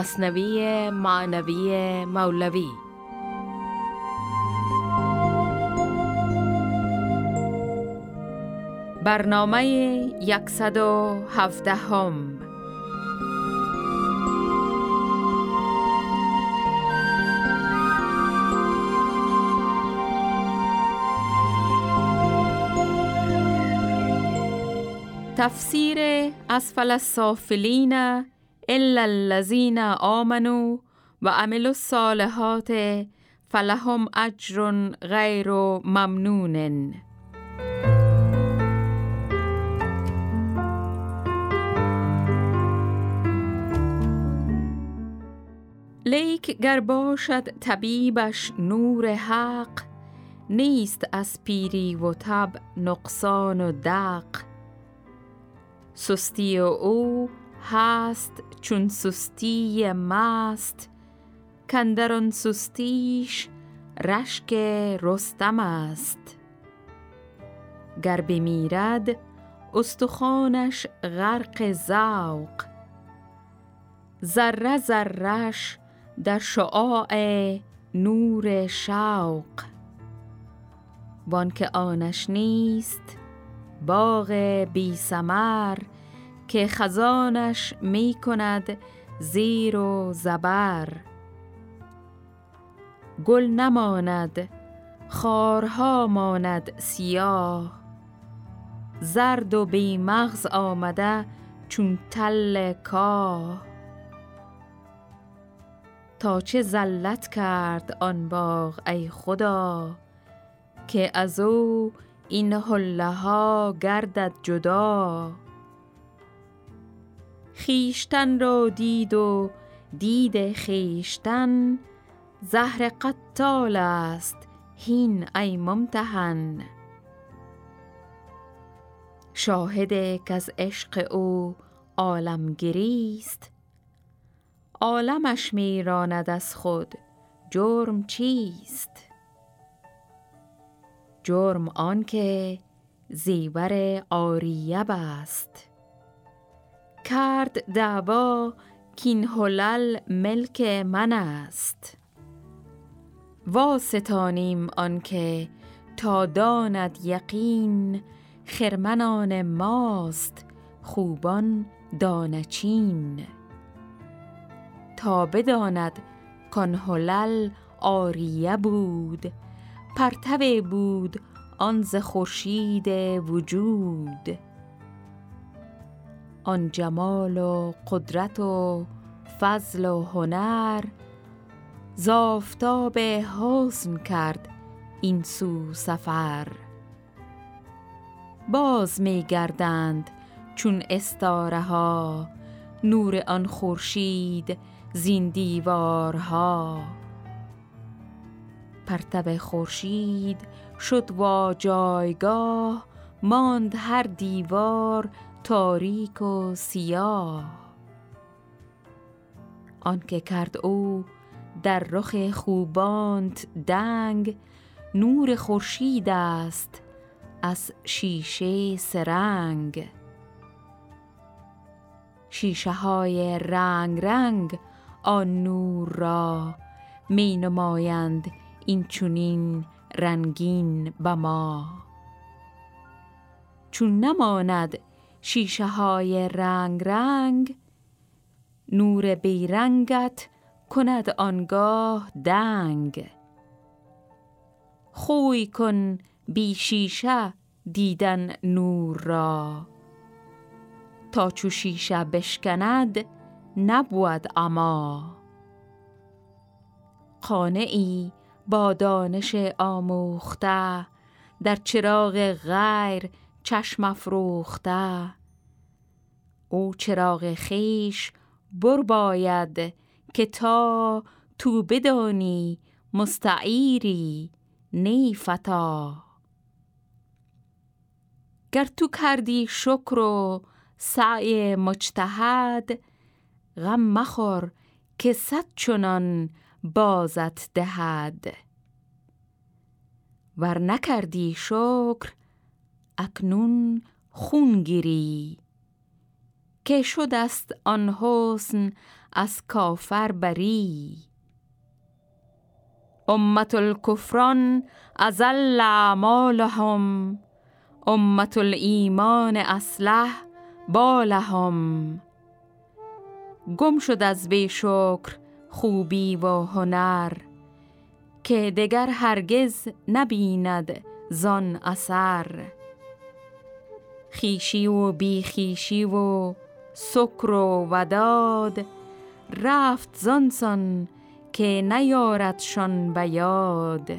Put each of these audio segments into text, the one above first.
مصنوی معنوی مولوی. برنامه یکصد و هفته هم تفسیر اسفل السافلین الا الذین آمنوا و عملوا الصالحات فلهم اجر غیر ممنون. لیک گر باشد طبیبش نور حق نیست از پیری و تب نقصان و دق. سستی او هست چون سستی مست کندران سستیش رشک رستم است. گر بمیرد استخوانش غرق زوق ذره ذرش در شعاع نور شوق. وان که آنش نیست باغ بی سمر که خزانش می کند زیر و زبر. گل نماند خارها ماند سیاه. زرد و بی مغز آمده چون تل کاه. تا چه زلت کرد آن باغ ای خدا که از او این حله ها گردد جدا. خیشتن را دید و دید خیشتن. زهر قتال است هین ای ممتحن. شاهد که از عشق او عالم گریست عالمش میراند از خود جرم چیست؟ جرم آنکه زیور آریب است. کرد دعوا کین حلل ملک من است. وا ستانیم آنکه تا داند یقین خرمنان ماست خوبان دانچین. تا بداند کان حلل آریه بود پرتو بود آن ز خورشید وجود. آن جمال و قدرت و فضل و هنر زافتاب حسن کرد این سو سفر. باز می گردند چون استاره ها نور آن خورشید زین دیوارها. پرتو خورشید شد وا جایگاه ماند هر دیوار تاریک و سیاه. آنکه کرد او در رخ خوبانت دنگ نور خورشید است از شیشه سرنگ. شیشه های رنگ رنگ آن نور را می نمایند این چونین رنگین به ما چون نماند شیشه های رنگ رنگ نور بیرنگت کند آنگاه دنگ. خوی کن بی شیشه دیدن نور را. تا چو شیشه بشکند نبود اما. ای با دانش آموخته در چراغ غیر چشم افروخته. او چراغ خیش بر باید که تا تو بدانی مستعیری نی فتا. گر تو کردی شکر و سعی مجتهد غم مخور که صد چنان بازت دهد. ور نکردی شکر اکنون خون گیری. که شد است آن حسن از کافر بری. امت الکفران ازل اعمالهم امت الایمان اصلح بالهم. گم شد از بی شکر خوبی و هنر که دگر هرگز نبیند زان اثر. خیشی و بیخیشی و سکر و وداد. رفت زانسان که نیاردشان به یاد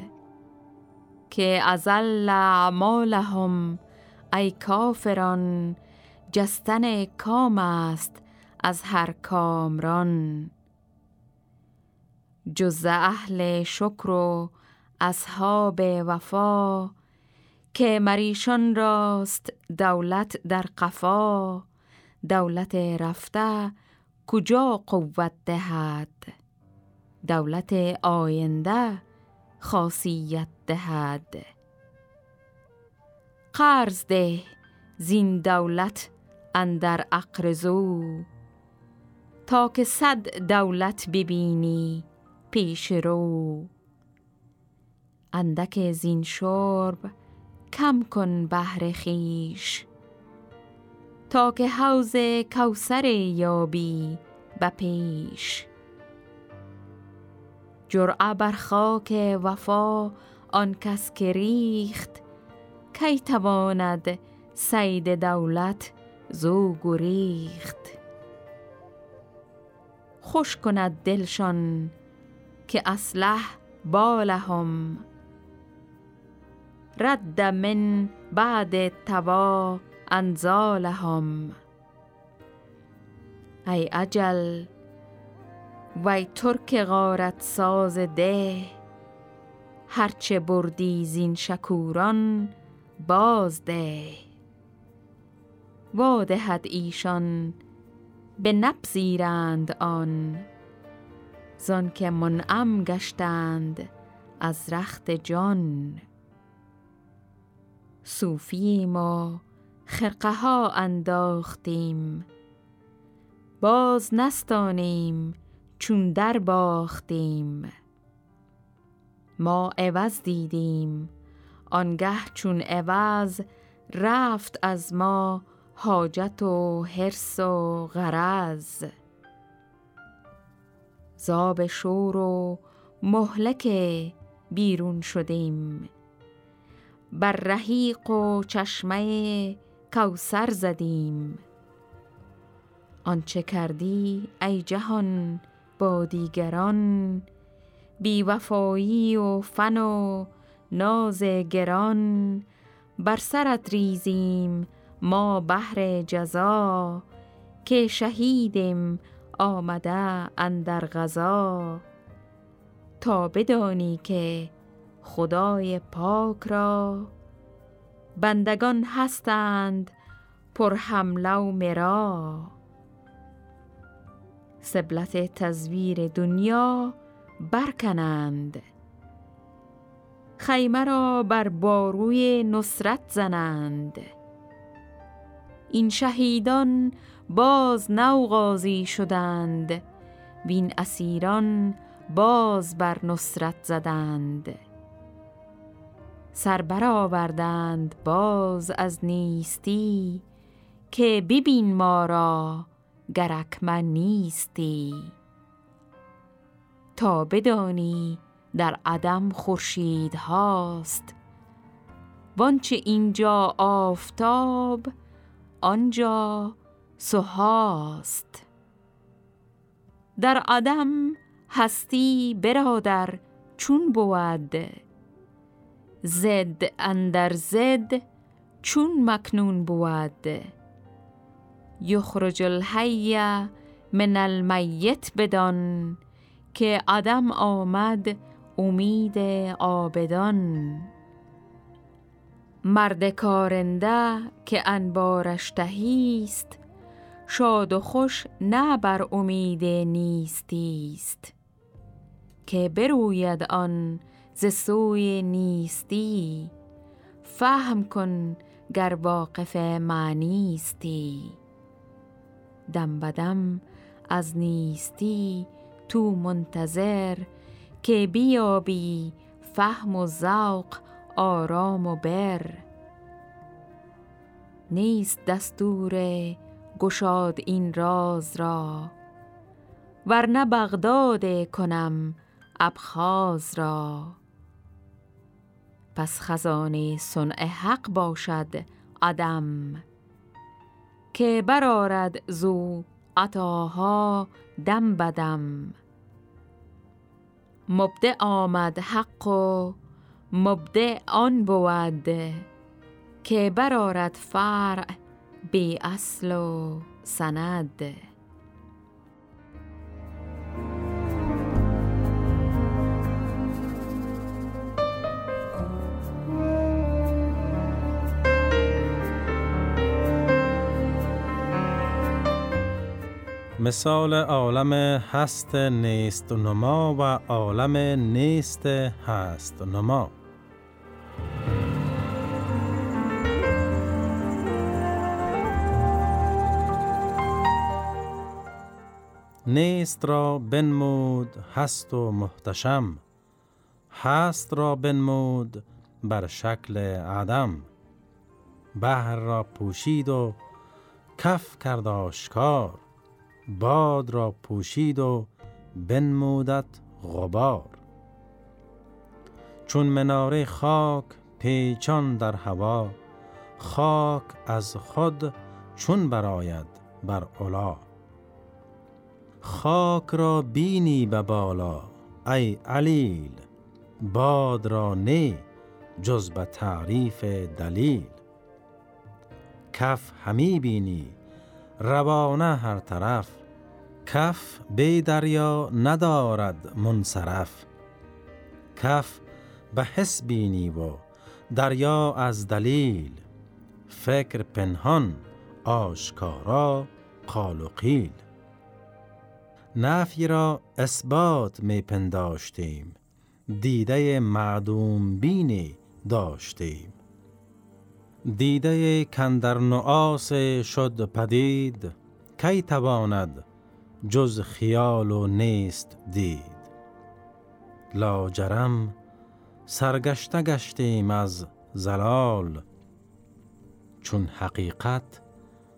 که ازل اعمالهم ای کافران جستن کام است از هر کامران. جز اهل شکر و اصحاب وفا که مریشان راست دولت در قفا. دولت رفته کجا قوت دهد؟ دولت آینده خاصیت دهد. قرض ده زین دولت اندر اقرزو تا که صد دولت ببینی پیش رو. اندک زین شرب کم کن بهر خیش. تا که حوز کوسر یابی به پیش. جرعه بر خاک وفا آن کس که ریخت کی تواند سید دولت زو گریخت. خوش کند دلشان که اصلح بالهم. رد من بعد توا انزالهم. ای اجل وی ترک غارت ساز ده. هرچه بردی زین شکوران باز ده. وادهد ایشان به نپذیرند آن. زان که منعم گشتند از رخت جان. صوفی ما خرقه ها انداختیم. باز نستانیم چون در باختیم. ما عوض دیدیم آنگه چون عوض رفت از ما حاجت و حرس و غرض. زاب شور و مهلک بیرون شدیم. بر رحیق و چشمه کوسر زدیم. آنچه کردی ای جهان با دیگران بیوفایی و فن و ناز گران بر سرت ریزیم ما بهر جزا که شهیدیم آمده اندر غذا تا بدانی که خدای پاک را بندگان هستند پر حمله و مرا سبلت تزویر دنیا برکنند. خیمه را بر باروی نصرت زنند. این شهیدان باز نوغازی شدند. وین اسیران باز بر نصرت زدند. سر آوردند باز از نیستی که ببین ما را گرک من نیستی. تا بدانی در عدم خورشید هاست وانچه اینجا آفتاب آنجا سهاست. در عدم هستی برادر چون بود زد اندر زد چون مکنون بود. یخرج الحی من المیت بدان که آدم آمد امید آبدان. مرد کارنده که انبارش تهیست شاد و خوش نه بر امید نیستیست. که بروید آن ز سوی نیستی. فهم کن گر واقف معنیستی دم بدم از نیستی تو منتظر که بیابی فهم و ذوق آرام و بر. نیست دستور گشاد این راز را ورنه بغداد کنم ابخاز را. پس خزانه صنع حق باشد عدم. که برارد زو عطاها دم بدم مبدع آمد حق و مبدع آن بود که برارد فرع بی اصل و سند. مثال عالم هست نیست نما و عالم نیست هست نما. نیست را بنمود هست و محتشم هست را بنمود بر شکل عدم. بحر را پوشید و کف کرد آشکار باد را پوشید و بنمودت غبار. چون مناره خاک پیچان در هوا خاک از خود چون براید بر علا. خاک را بینی به بالا ای علیل باد را نه جز به تعریف دلیل. کف همی بینی روانه هر طرف کف بی دریا ندارد منصرف. کف به حس بینی و دریا از دلیل فکر پنهان آشکارا قال و قیل. نفی را اثبات می پنداشتیم دیده معدوم بینی داشتیم. دیده کندر نعاس شد پدید کی تواند جز خیال و نیست دید. لاجرم سرگشته گشتیم از زلال چون حقیقت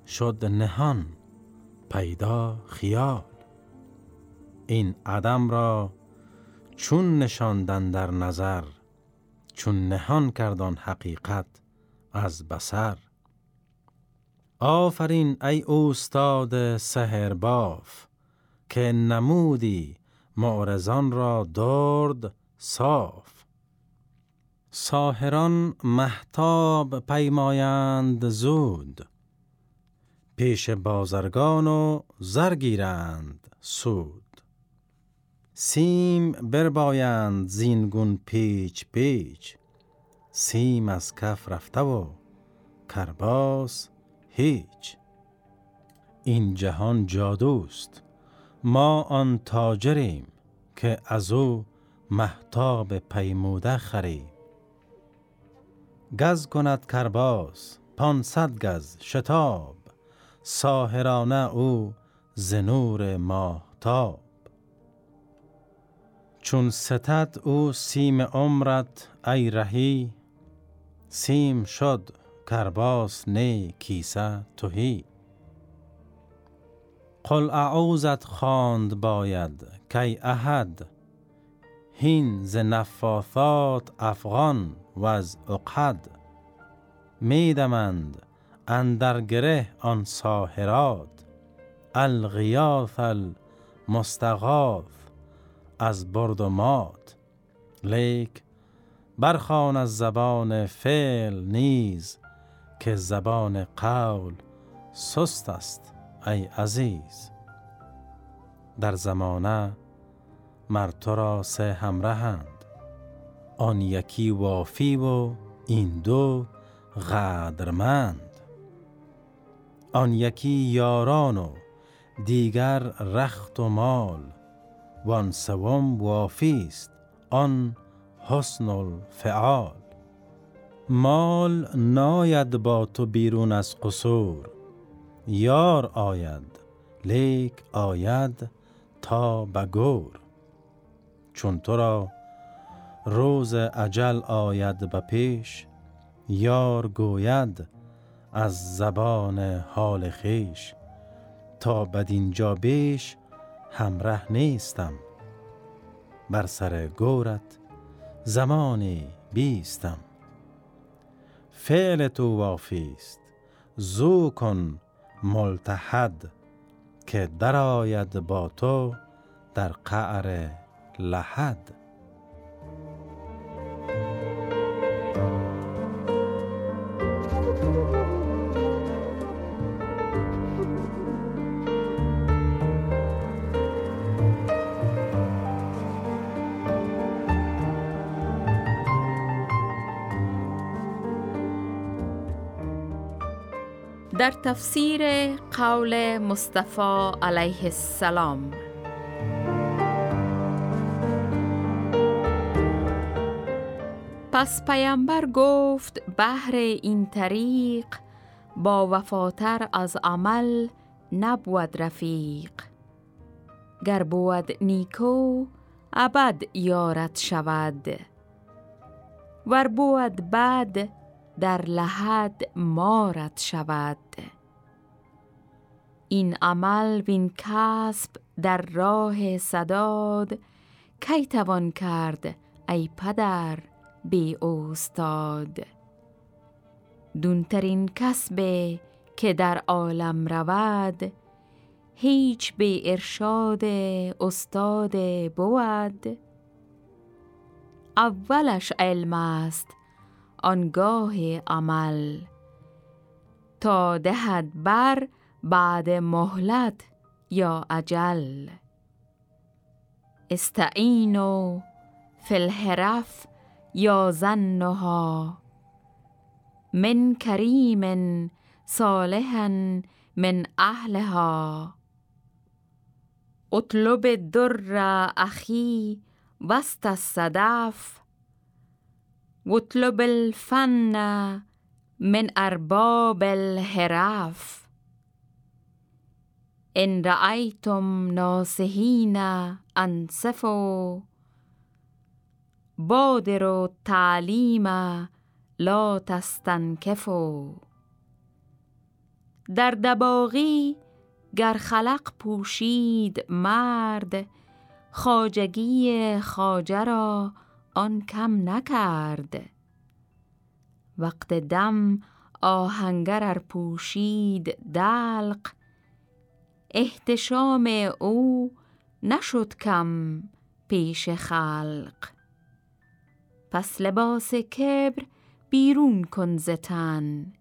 شد نهان پیدا خیال. این عدم را چون نشاندن در نظر چون نهان کردان حقیقت از بسر آفرین ای استاد سهر باف که نمودی معرزان را درد صاف. ساهران محتاب پیمایند زود. پیش بازرگان و زرگیرند سود. سیم بربایند زینگون پیچ پیچ. سیم از کف رفته و کرباس هیچ. این جهان جادوست. ما آن تاجریم که از او محتاب پیموده خریم. گز کند کرباس پانصد گز شتاب. ساهرانه او زنور ماهتاب. چون ستد او سیم عمرت ای رهی سیم شد کرباس نه کیسه توهی قل اعوزت خواند باید کی احد هین ز نفاثات افغان و از اقحد. میدمند اندر گره آن ساهرات الغیاث المستغاث از برد و مات. لیک برخان از زبان فعل نیز که زبان قول سست است ای عزیز. در زمانه مر تو را سه همرهند آن یکی وافی و این دو قدرمند. آن یکی یاران و دیگر رخت و مال وان سوم وافی است آن حسن الفعال. مال ناید با تو بیرون از قصور. یار آید لیک آید تا به گور چون تو را روز عجل آید به پیش یار گوید از زبان حال خیش تا بدینجا بیش همره نیستم بر سر گورت زمانی بیستم. فعل تو وافیست. زو کن ملتحد که درآید با تو در قعر لحد. در تفسیر قول مصطفی علیه السلام. پس پیامبر گفت بهر این طریق با وفاتر از عمل نبود رفیق. گر بود نیکو ابد یارت شود. ور بود بد در لحد مارت شود. این عمل وین کسب در راه صداد کی توان کرد ای پدر بی استاد؟ دونترین کسب که در عالم رود هیچ به ارشاد استاد بود. اولش علم است آنگاه عمل. تا دهد بر بعد مهلت یا عجل استعینو فی الحرف یا زنها من کریم صالحا من اهلها. اطلب الدر اخی وسط الصدف. واطلب الفن من ارباب الحرف ان رأیتم ناسهین انصفوا بادر تعلیم لا تستنکفو در دباغی گر خلق پوشید مرد خاجگی خاجه را آن کم نکرد. وقت دم آهنگر پوشید دلق احتشام او نشد کم پیش خلق. پس لباس کبر بیرون کن زتن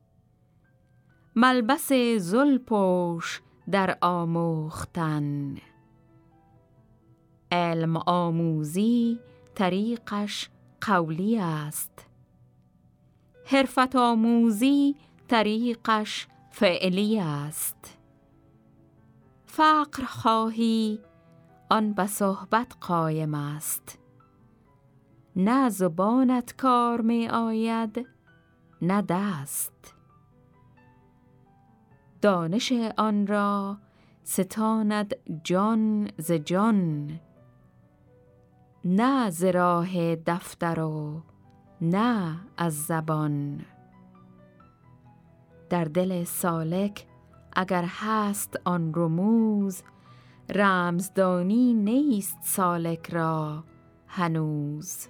ملبس زل پوش در آموختن. علم آموزی طریقش قولی است. حرفت آموزی طریقش فعلی است. فقر خواهی آن به صحبت قایم است. نه زبانت کار می آید نه دست. دانش آن را ستاند جان ز جان. نه ز راه دفتر و نه از زبان. در دل سالک اگر هست آن رموز رمزدانی نیست سالک را هنوز.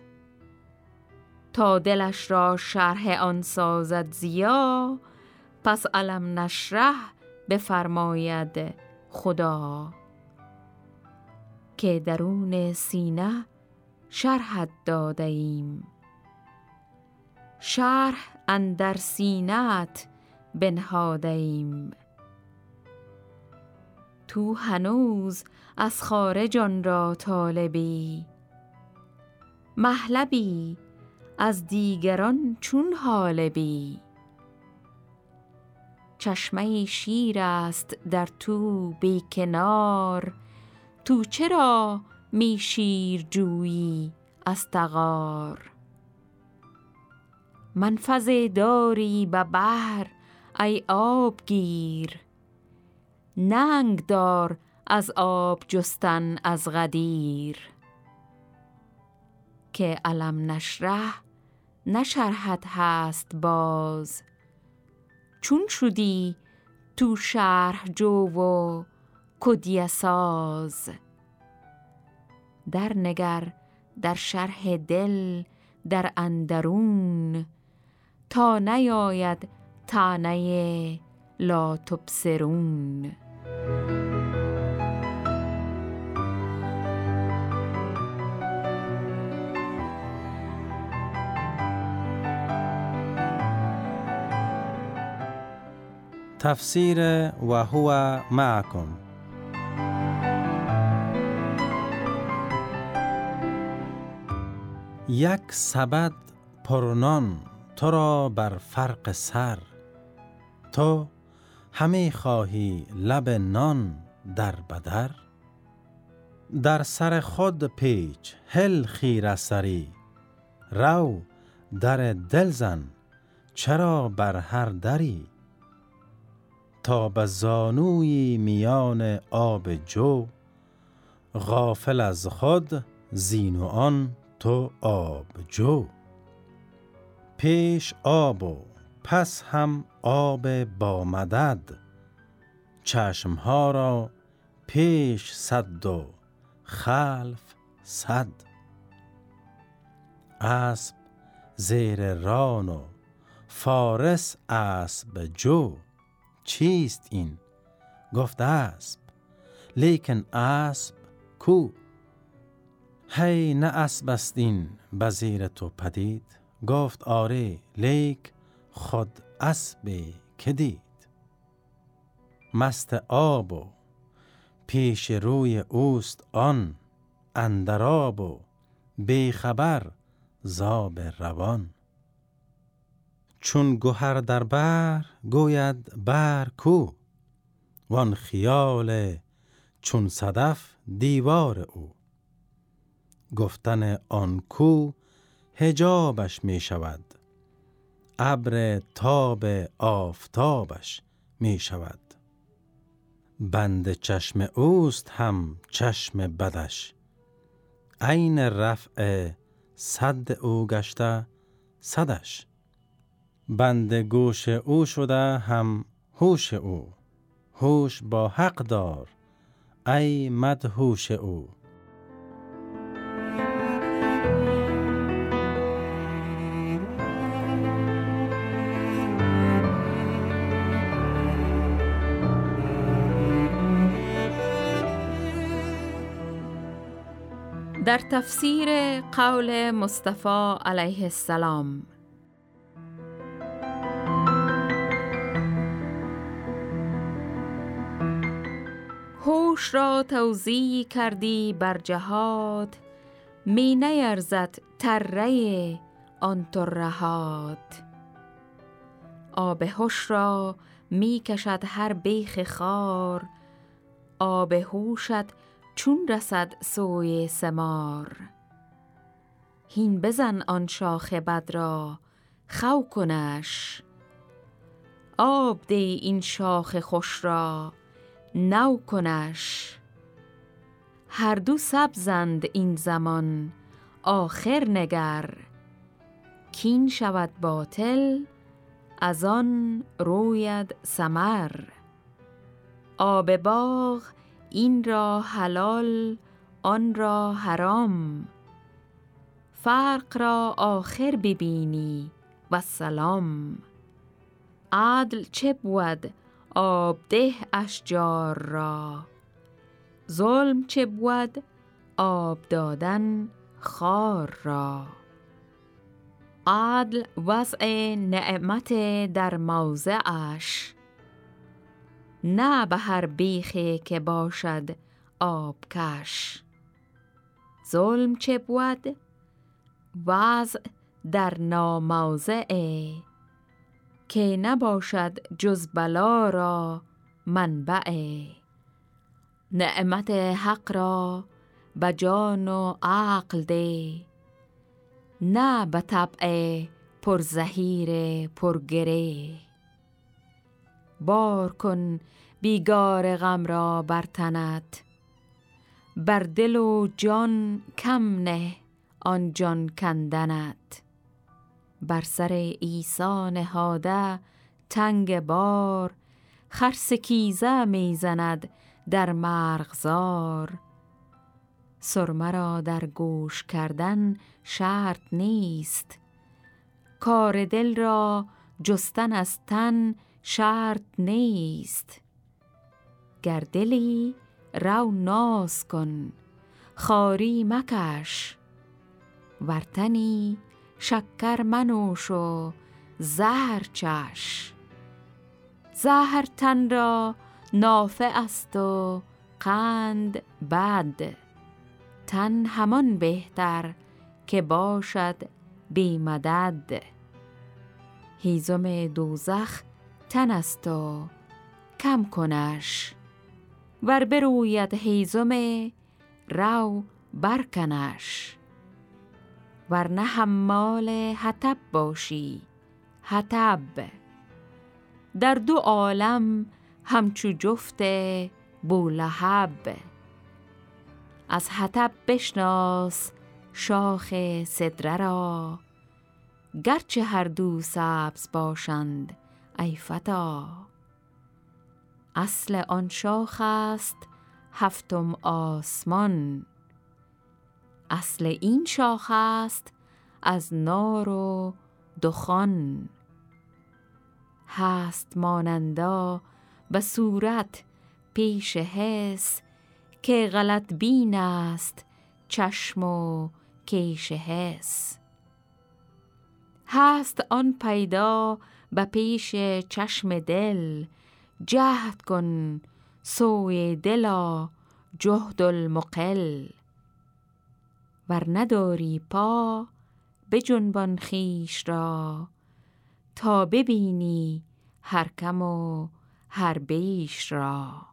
تا دلش را شرح آن سازد زیا پس علم نشرح بفرماید خدا. که درون سینه شرحت داده ایم شرح اندر سینت بنهاده ایم تو هنوز از خارج آن را طالبی. محلبی از دیگران چون حالبی. چشمه شیر است در تو بی کنار تو چرا می شیر جویی از تغار. منفذ داری به بحر ای آبگیر ننگ دار از آب جستن از غدیر. که علم نشره نشرحت هست باز. چون شدی تو شرح جو و کدیه ساز. در نگر در شرح دل در اندرون. تا نیاید تانه لا تبصرون تفسیر و هو معکم. یک سبد پرنان تو را بر فرق سر. تو همه خواهی لب نان در بدر. در سر خود پیچ هل خیر سری. رو در دل زن چرا بر هر دری؟ تا به زانوی میان آب جو غافل از خود زین و آن. تو آب جو. پیش آب و پس هم آب با مدد. چشمها را پیش صد و خلف صد. اسب زیر ران و فارس اسب جو. چیست این؟ گفت اسب. لیکن اسب کو؟ هی نه اسب است این بزیر تو پدید؟ گفت آره لیک خود اسب که دید. مست آب و پیش روی اوست آن اندراب و بیخبر زاب روان. چون گوهر در بر گوید بر کو؟ وان خیال چون صدف دیوار او. گفتن آن کو هجابش می شود ابر تاب آفتابش می شود بند چشم اوست هم چشم بدش. عین رفع صد او گشته صدش. بند گوش او شده هم هوش او. هوش با حق دار ای مدهوش او. در تفسیر قول مصطفی علیه السلام. هوش را توضیح کردی بر جهاد می نیرزد تره آن ترهات آب هوش را می کشد هر بیخ خار آب هوشت چون رسد سوی سمار. هین بزن آن شاخ بد را خو کنش. آب دی این شاخ خوش را نو کنش. هر دو سبزند این زمان آخر نگر. کین شود باطل از آن روید سمر آب باغ این را حلال آن را حرام. فرق را آخر ببینی و سلام. عدل چه بود آب ده اشجار را؟ ظلم چه بود آب دادن خار را؟ عدل وضع نعمت در موضعش نه به هر بیخی که باشد آبکش ظلم چه بود؟ وضع در ناموضعه که نباشد جز بلا را منبع. نعمت حق را به جان و عقل ده نه به طبع پرزهیر پرگره. بار کن بیگار غم را برتنت بر دل و جان کم نه آن جان کندنت. بر سر عیسی نهاده تنگ بار خرس کیزه می‌زند در مرغزار. سرمه را در گوش کردن شرط نیست. کار دل را جستن از تن شرط نیست. گر دلی رو ناز کن خاری مکش. ورتنی شکر منوش و زهر چش. زهر تن را نافع است و قند بد. تن همان بهتر که باشد بی مدد. هیزم دوزخ تن است و کم کنش. ور بروید هیزم رو برکنش. ورنه حمال حتب باشی حتب در دو عالم همچو جفت بولهب. از حتب بشناس شاخ صدره را گرچه هر دو سبز باشند ای فتا. اصل آن شاخ است هفتم آسمان. اصل این شاخ است از نار و دخان. هست مانندا به صورت پیش حس که غلط بین است چشم و کیش حس. هست آن پیدا به پیش چشم دل جهد کن سوی دلا جهد المقل. ور نداری پا به جنبان خیش را. تا ببینی هر کم و هر بیش را.